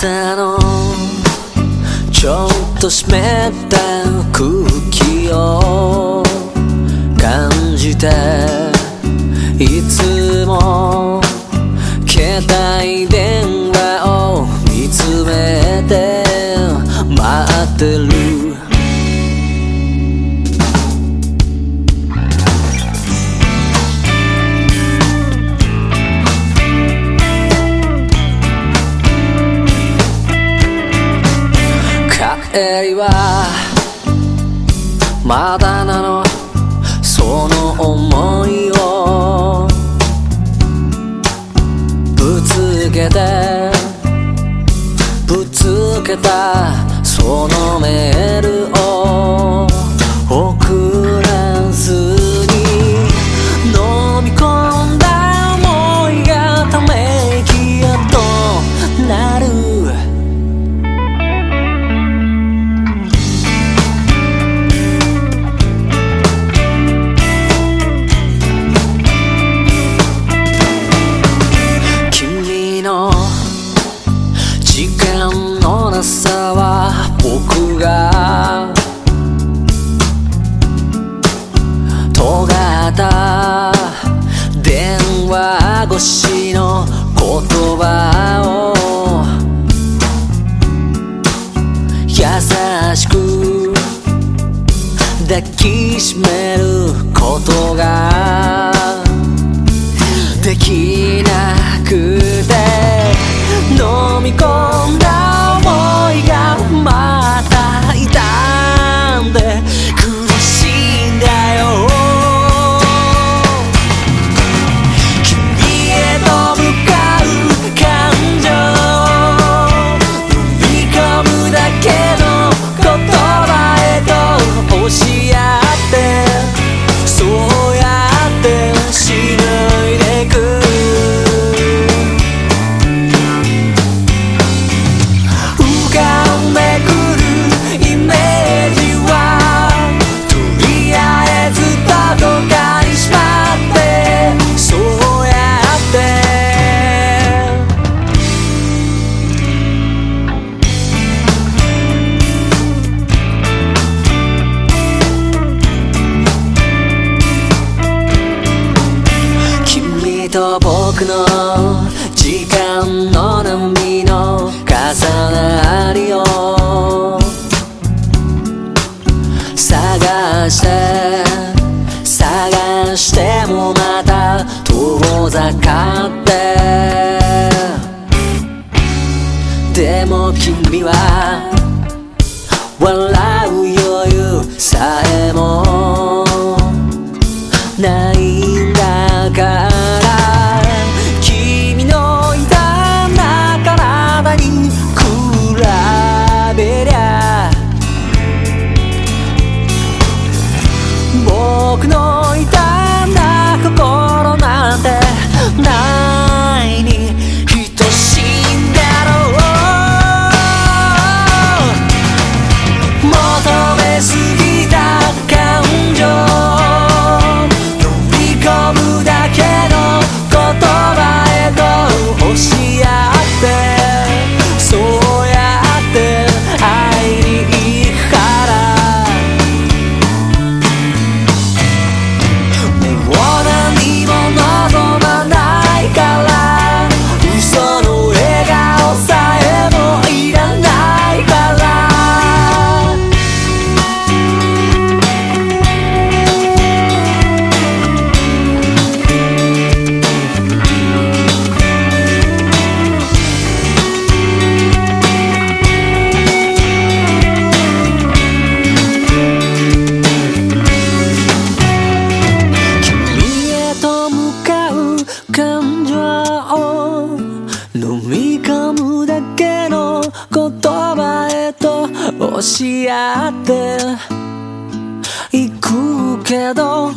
朝の。ちょっと湿った空気を感じていつも携帯電話を見つめて待ってる。エリはまだなの。その思い間のなさは僕が尖った電話越しの言葉を優しく抱きしめることができなと僕の時間の波の重なりを探して探してもまた遠ざかって。でも君は笑う余裕さえも比べりゃ僕の痛な心なんてないに等しいんだろう求めすぎた感情。飲み込むし合っていくけど